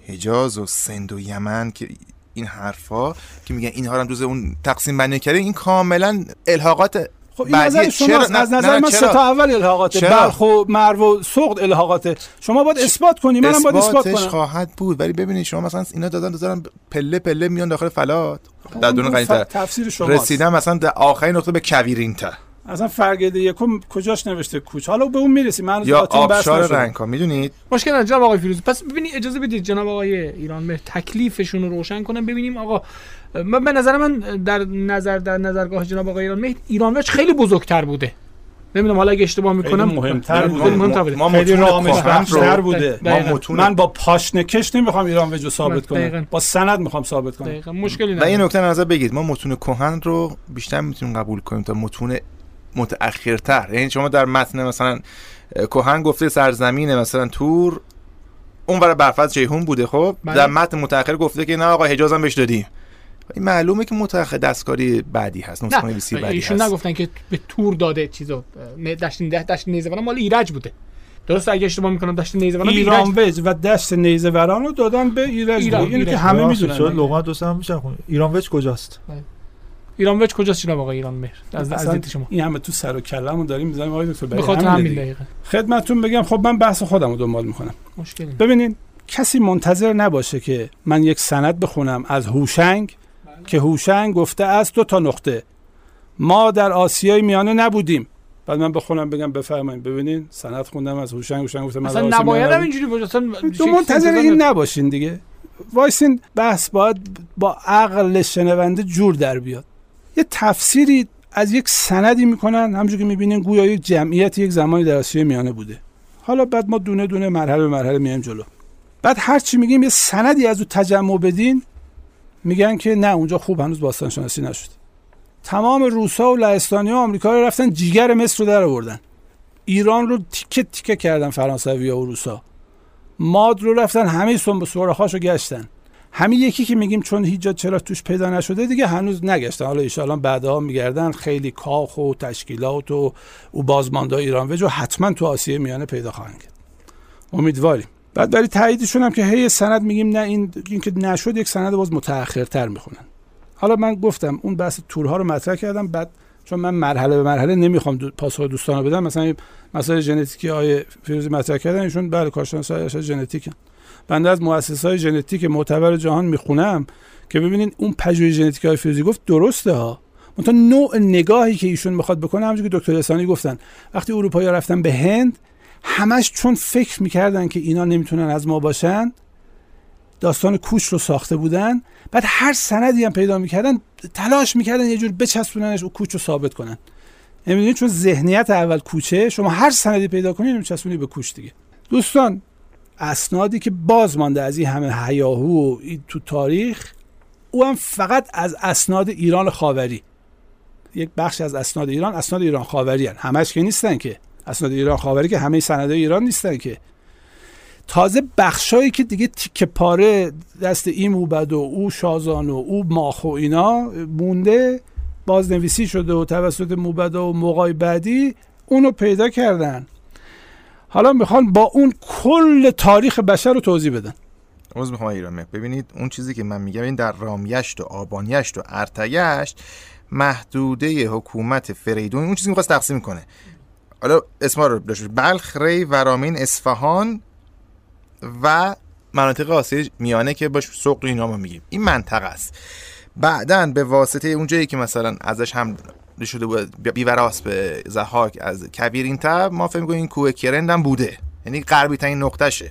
حجاز و سند و یمن که این حرفا که میگن اینها رو هم جز اون تقسیم بندی کرده این کاملا الحاقات خب این. نظر شما چرا؟ از نظر من؟ سه تا اول الحاقاته چرا؟ بلخ و مرو و سوقد الحاقاته شما باید اثبات کنی. منم باید اثبات کنم. خواهد بود. ولی ببینید شما مثلا اینا دادن دادن پله پله میان داخل فلات. در دون قنیتر تفسیر شما رسیدن مثلا در آخرین نقطه به کویرینتا اصلا فرگرده یکم کجاش نوشته؟ کوچ. حالا به اون می‌رسیم. من یا آبشار. رنگا می‌دونید؟ مشکل جناب آقای فیروز پس ببینید اجازه بدید جناب آقای ایران مهر تکلیفشون رو روشن کنم. ببینیم آقا من به نظر من در نظر در نظرگاه جناب آقای ایران مهر ایران وچ خیلی بزرگتر بوده. نمی‌دونم حالا اگه اشتباه می‌کنم مهمتر بوده. مهمتر بوده. ما خیلی متون رامش بخشتر بوده. ما من با پاشنکش نمی‌خوام ایران وجو ثابت کنم. با سند می‌خوام ثابت کنم. دقیقا. مشکلی و این نداره. نکته نظر بگید. ما متون کهن رو بیشتر می‌تونیم قبول کنیم تا متون متأخرتر. یعنی شما در متن مثلا کهن گفته سرزمین مثلا تور اون برای برفت جیهون بوده خب؟ بله. در متن متأخر گفته که نه آقا حجاز هم بهش دادیم. این معلومه که متأخر دستکاری بعدی هست نسخه نویسی بعدی ایشون هست. نگفتن که به تور داده چیزو نه، دشت ده دشت نیزه مال ایرج بوده. درست اگه اشتباه می‌کنم دشت نیزه به ایران ایرج وج و دشت نیزه وران رو دادن به ایرج ایران،. اینو که. همه می‌دونن. لغات دوست هم میشه. خون ایران وج کجاست؟ ایران وچ کجاست جناب آقای ایران مهر؟ از دید شما. این همه تو سر و کلمون داریم می‌ذاریم آقای دکتر. به خاطر همین. دقیقه. خدمتتون بگم خب من بحث خودم رو دنبال می‌کنم. مشکلی. ببینید کسی منتظر نباشه که من یک سند بخونم از هوشنگ که هوشنگ گفته از دو تا نقطه. ما در آسیای میانه نبودیم. بعد من بخونم بگم بفرمایید. ببینین سند خوندم از هوشنگ. هوشنگ گفتم اصلا قاسم نباید. هم اینجوری باشه. اصلا تو منتظر این نباشین دیگه. وایسین بحث باید با عقل شنونده جور در بیاد. یه تفسیری از یک سندی می‌کنن همونجور که می‌بینین گویا یک جمعیت یک زمانی در آسیای میانه بوده. حالا بعد ما دونه دونه مرحله به مرحله میایم جلو. بعد هر چی میگیم یه سندی از او تجمع بدین میگن که نه اونجا خوب هنوز باستان شناسی نشد. تمام روسا و لهستانی و آمریکا رو رفتن جیگر مصر رو در آوردن. ایران رو تیکه تیکه کردن فرانسوی و روسا ماد رو رفتن همه سنب سوراخاشو گشتن. همین یکی که میگیم چون هیچ جا چرا توش پیدا نشده دیگه هنوز نگشتن. حالا ایشالا بعدها میگردن. خیلی کاخ و تشکیلات و او بازمانده ایران وجو حتما تو آسیه میانه پیدا خواهند کرد. امیدواریم. بعد برای تاییدشون هم که هی سند میگیم نه این این که نشد یک سند باز متأخرتر می‌خونن. حالا من گفتم اون بحث تورها رو مطرح کردم بعد چون من مرحله به مرحله نمی‌خوام دو پاسخ دوستان رو بدم مثلا مسائل ژنتیکی آیه فیروزی مطرح کردن ایشون بله کارشناس ارشد ژنتیک بنده از مؤسسه های ژنتیک معتبر جهان می‌خونم که ببینین اون پژوهش ژنتیک های فیروزی گفت درسته ها. منتها نوع نگاهی که ایشون می‌خواد بکنه همونجوری که دکتر اسانی گفتن. وقتی اروپایی رفتن به هند همش چون فکر می‌کردن که اینا نمی‌تونن از ما باشن داستان کوچ رو ساخته بودن. بعد هر سندی هم پیدا می‌کردن تلاش می‌کردن یه جور بچسبوننش او کوچ رو ثابت کنن. نمی‌دونید چون ذهنیت اول کوچه شما هر سندی پیدا کنید میچسبونی به کوچ دیگه. دوستان اسنادی که باز مانده از این همه هیاهو و تو تاریخ او هم فقط از اسناد ایران خاوری. یک بخش از اسناد ایران اسناد ایران خاوری هن. همش که نیستن که. اسناد ایران خاوری که همه سندهای ایران نیستن که. تازه بخشایی که دیگه تیکه پاره دست این موبد و او شازان و او ماخ و اینا مونده بازنویسی شده و توسط موبد و موقعی بعدی اونو پیدا کردن. حالا می‌خوان با اون کل تاریخ بشر رو توضیح بدن. عوض می‌خوام ایران ببینید اون چیزی که من میگم این در رامیشت و آبانیشت و ارتگشت محدوده حکومت فریدون اون چیزی می‌خواست تقسیم کنه. حالا اسما رو داشت. بلخ ری ورامین اصفهان و مناطق آسیای میانه که باش سقل اینا ما میگیم. این منطقه است. بعدا به واسطه اون جایی که مثلا ازش هم شده بود بیوراس به زحاک از کبیر این تب ما فهم این کوه کرند هم بوده. یعنی غربی ترین نقطشه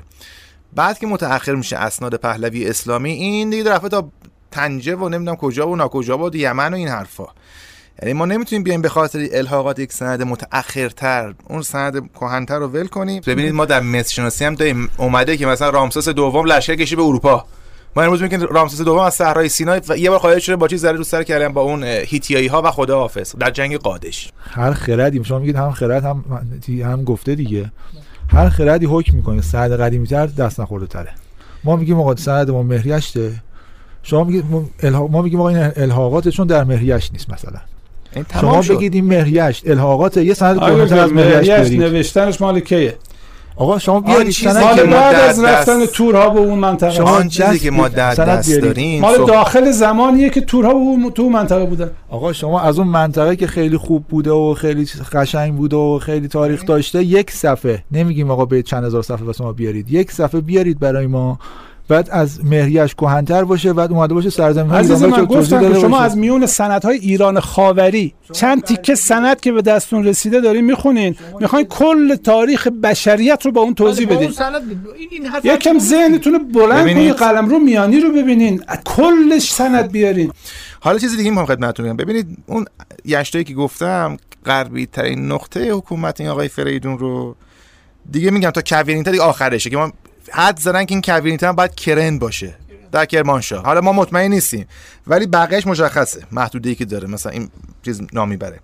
بعد که متأخر میشه اسناد پهلوی اسلامی این دیگه رفته تا طنجه و نمی‌دونم کجا و ناکجا و یمن و این حرفا. یعنی ما نمی‌تونیم بیایم به خاطر الحاقات یک سند متأخرتر اون سند کهنتر رو ول کنیم. ببینید ما در مصر شناسی هم داریم. اومده که مثلا رامسس دوم لشکر کشی به اروپا. ما امروز میگیم رامسس دوم از صحرای سینای و یه بار خارج شده با چیز زره رو سر کردن با اون هیتیایی ها و خداحافظ. در جنگ قادش. هر خردی شما میگید هم خرد هم هم گفته دیگه. هر خردی حکم می‌کنه سند قدیمی تر دست نخورده تره. ما میگیم آقا سند ما مهریشته. شما میگید ما میگیم آقا این الحاقات چون در مهریش نیست مثلا. شما شد. بگید این مهریشت الحاقات یه سند کهن‌تر از مهریشت مهریش نوشتنش مال کیه؟ آقا شما بیارید چیزی سند که مال ما بعد از رفتن تورها به اون منطقه. شما آن چیزی که ما در دست. داریم مال داخل زمانیه که تورها به اون تو منطقه بودن. آقا شما از اون منطقه که خیلی خوب بوده و خیلی قشنگ بوده و خیلی تاریخ داشته یک صفحه نمیگیم آقا به چند هزار صفحه واسه ما بیارید. یک صفحه بیارید برای ما. بعد از مهریش کهنتر باشه بعد اومده باشه سرزمین عزیز من گفتم که شما از میون سندهای ایران خاوری چند تیکه سند که به دستون رسیده دارین می‌خونین. می‌خواین کل تاریخ بشریت رو با اون توضیح بله، بدین. اون سند این این حرف یکم ذهنتون رو بلند کنین. قلم رو میانی رو ببینین. کلش سند بیارین. حالا چیز دیگه می‌خوام خدمتتون بگم. ببینید اون یشتایی که گفتم غربی ترین نقطه حکومت این آقای فریدون رو دیگه میگم تا کویرینتا دیگه آخرشه که ما حد زدن که این کویرینتا هم باید کرند باشه. در کرمانشاه. حالا ما مطمئن نیستیم. ولی بقیهش مشخصه. محدوده ای که داره. مثلا این چیز نامی بره.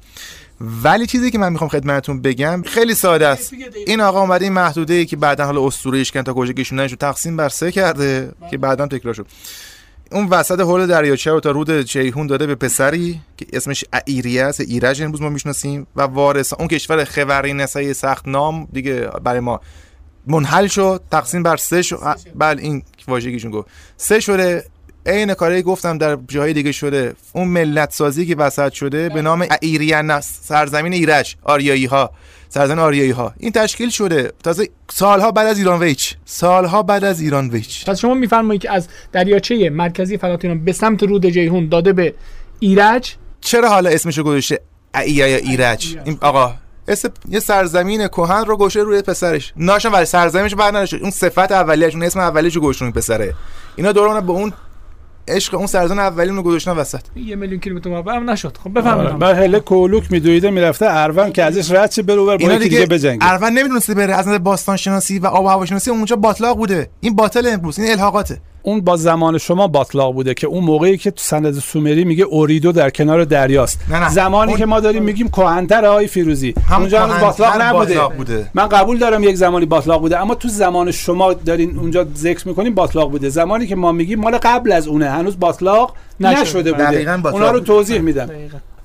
ولی چیزی که من می‌خوام خدمتتون بگم خیلی ساده است. این آقا اومده این محدوده ای که بعدا حالا اسطوره‌ایش کردن تا کجا کشوندنش رو تقسیم بر سه کرده که بعدا تکرار شد. اون وسط حول دریاچه رو تا رود جیهون داده به پسری که اسمش ایریه است. ایرج امروز ما می‌شناسیم. و وارث اون کشور خورینسه سخت نام دیگه برای ما منحل شد تقسیم بر سه شد بله این واژگیشون گفت سه شده عین کاری گفتم در جاهای دیگه شده اون ملت سازی که وسط شده به نام ایریان سرزمین ایرج آریایی ها سرزمین آریایی ها این تشکیل شده تازه سالها بعد از ایران ویچ سالها بعد از ایران ویچ پس شما میفرمایید که از دریاچه مرکزی فلات ایران به سمت رود جیهون داده به ایرج چرا حالا اسمشو گذاشته ای یا ایرج این آقا اسم یه سرزمین کهن رو گوشه روی پسرش. ناشن ولی سرزمینش بعد نداشت اون صفت اولیه‌اش اون اسم اولیه‌ش رو گوشه روی پسره. اینا دوران به اون عشق اون سرزمین اولی رو گذاشتن وسط. یه میلیون کیلومتر مربع هم نشد. خب آره. بفرمایید بعد هله کولوک میدویده می‌رفته اروند که ازش رد شه بره بر با یکی دیگه بجنگه. اروند نمی‌دونسته بره. از نظر باستان شناسی و آب و هوا شناسی اونجا باطلاق بوده. این باطل امروز این الحاقاته. اون با زمان شما باطلاق بوده که اون موقعی که تو سند سومری میگه اوریدو در کنار دریاست نه نه. زمانی اون- که ما داریم میگیم کهنتر آقای فیروزی هم اونجا هنوز باطلاق نبوده بوده. من قبول دارم یک زمانی باطلاق بوده اما تو زمان شما دارین اونجا ذکر می‌کنین باطلاق بوده زمانی که ما میگیم مال قبل از اونه هنوز باطلاق نشده. بوده اونا رو. توضیح میدم.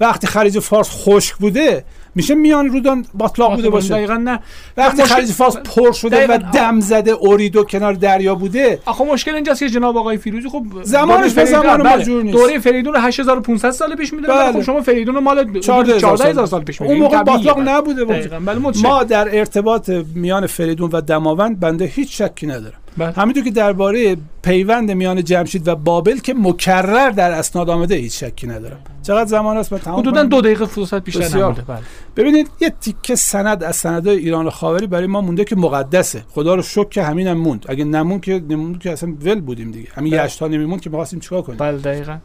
وقتی خلیج فارس خشک بوده میشه میان رودان باطلاق بوده باشه دقیقاً نه وقتی مشکل- خلیج فارس پر شده و. دم زده اوریدو کنار دریا بوده آخه مشکل اینجاست که جناب آقای فیروزی خب زمانش به زمان بله، ما جور نیست. دوره فریدون رو 8500 سال پیش می‌دونن بله. خب شما فریدون مال 14 14000 سال پیش اون می‌دونید موقع باطلاق نبوده بود. دقیقاً بله. ما در ارتباط میان فریدون و دماوند بنده هیچ شکی ندارم بله. همینطور که درباره پیوند میان جمشید و بابل که مکرر در اسناد آمده هیچ شکی ندارم. چقدر زمان است؟ من تمام حدودا؟ دو دقیقه فرصت بیشتر. نمونده. بله. ببینید یه تیکه سند از سندهای ایران خاوری برای ما مونده که مقدسه. خدا رو شکر که همینم موند. اگه نمون که نمون که اصلا ول بودیم دیگه. همین بله. یشت ها نمیموند که می‌خواستیم چیکار کنیم؟ بله دقیقاً.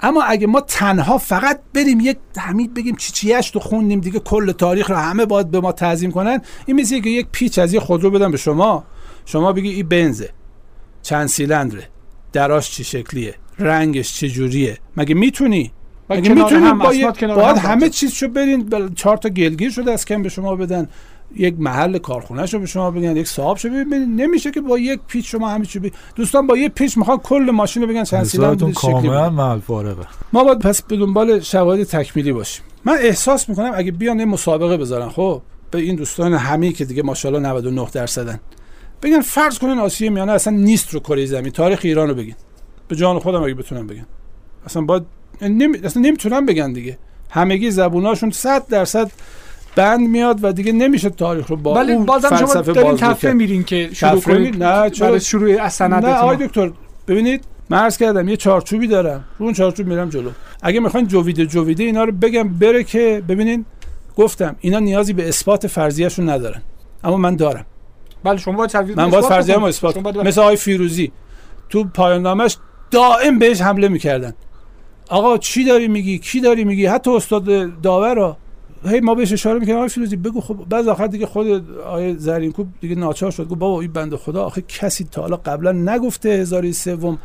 اما اگه ما تنها فقط بریم یک حمید بگیم چی چیش تو خوندیم دیگه کل تاریخ رو همه باید به ما تعظیم کنن این مثل که یک پیچ از یه خودرو بدم به شما. شما بگی این بنزه. چند سیلندره. دراش چی شکلیه. رنگش چه جوریه. مگه می‌تونی؟ مگه می‌تونی هم، با اسناد کنار باید هم همه. چیز شو برین بل- چهار تا گلگیر شده از کم به شما بدن. یک محل کارخونه شو به شما بگن یک صاحب شو ببینید نمیشه که با یک پیچ شما همه چی بی... دوستان با یک پیچ می‌خوان کل ماشین رو بگن چند سیلندر کاملا. محل فارغه ما باید پس به دنبال شواهد تکمیلی باشیم. من احساس می‌کنم اگه بیان یه مسابقه بذارن خب به این دوستان همه که دیگه ماشاءالله 99 درصدن. بگن فرض کنین آسیای میانه اصلا نیست رو کره زمین. تاریخ ایران رو بگین. به جان خودم اگه بتونم بگن اصلا باید نمی... اصلا نمی‌تونن بگن دیگه. همگی زبوناشون 100 درصد بند میاد و دیگه نمیشه تاریخ رو با اون بازم شما دارین تفره کرد. میرین که شروع کنید نه، چرا؟ شروع از نه آقای دکتر ببینید من عرض کردم یه چارچوبی دارم. رو اون چارچوب میرم جلو. اگه می‌خواین جویده جویده اینا رو بگم بره که ببینین گفتم اینا نیازی به اثبات فرضیه‌شون ندارن. اما من دارم. بله شما باید فرضیه من باید فرضیه‌مو اثبات مثل آقای فیروزی تو پایان نامش دائم بهش حمله می‌کردن. آقا چی داری میگی؟ کی داری میگی؟ حتی استاد داور رو هی ما بهش اشاره می‌کنیم آقای فیروزی بگو خب بعد آخر دیگه خود آقای زرینکوب دیگه ناچار شد. گفت بابا این بنده خدا آخه کسی تا حالا قبلا نگفته هزاری سوم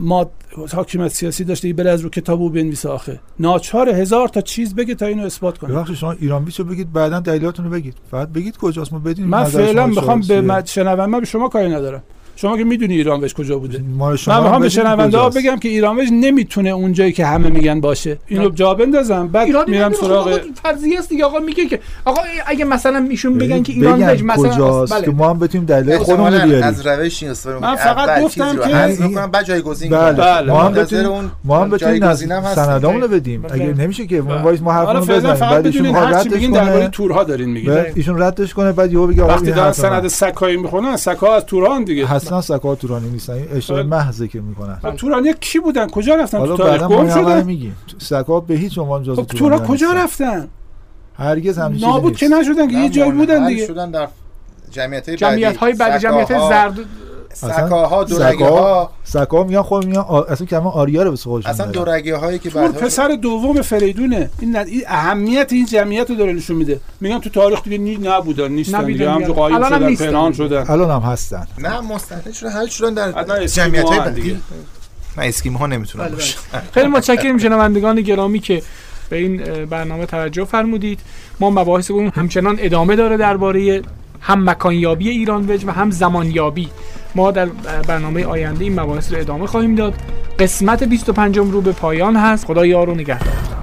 ما حاکمیت سیاسی داشته ای بره از رو کتابو بنویسه آخه. ناچار هزار تا چیز بگه تا اینو اثبات کنه. ببخشید شما ایران بیچو بگید بعدا دلیلاتون رو بگید. فقط بگید کجاست ما بدونیم من فعلا می‌خوام به شنونده من به شما کاری ندارم. شما که می‌دونی ایرانوش کجا بوده ما شما من می‌خوام به شنونده ها. بگم که ایرانوش نمی‌تونه اونجایی که همه میگن باشه اینو جا بندازم بعد ایران میرم سراغ آقا فرضیه است دیگه آقا میگه که آقا اگه مثلا ایشون بگن که ایران وج مثلا کجاست بله. که ما هم بتونیم دلیل خودمون رو بیاریم از روش این استفاده من. فقط گفتم که- بعد جایگزین بله. بله. ما هم بتونیم اون ما هم بتونیم. سندامون رو بدیم بله. اگه نمیشه که ما بله. وایس ما حرفمون بزنیم فقط بعد ایشون هر میگین درباره تورها دارین میگید بعد ایشون ردش کنه بعد یهو بگه آقا وقتی دارن. سند سکایی می‌خونن سکا از توران دیگه اصلا سکا تورانی نیستن این اشتباه بله. محض ذکر می‌کنن. تورانی کی بودن؟ کجا رفتن؟ تو تاریخ گم شدن میگیم. سکا به هیچ عنوان جزو خب تورا کجا نیستن. رفتن؟ هرگز چیزی نابود. که نشدن که یه جایی بودن دیگه. شدن در جمعیت های جمعیت های بعد جمعیت های زرد سکاها دورگه ها سکا میگن خود میگن آ- اصلا کلمه آریا رو به خودشون اصلا. دورگه هایی که تور بعد پسر دوم فریدونه. این, ند... این اهمیت این جمعیت رو داره نشون میده. میگن تو تاریخ دیگه نی... نبودن نیستن دیگه. دیگه. قایم هم شدن. پنهان شدن. الان هم هستن. نه مستحیل شدن حل شدن در جمعیت های هم دیگه. نه اسکیمو ها نمی‌تونن بله، باشه. خیلی متشکریم شنوندگان گرامی که به این برنامه توجه فرمودید. ما مباحثمون همچنان ادامه داره درباره هم مکانیابی ایران وج و هم زمانیابی. ما در برنامه آینده این مباحث رو ادامه خواهیم داد. قسمت 25 رو به پایان هست. خدا یار و نگهدار.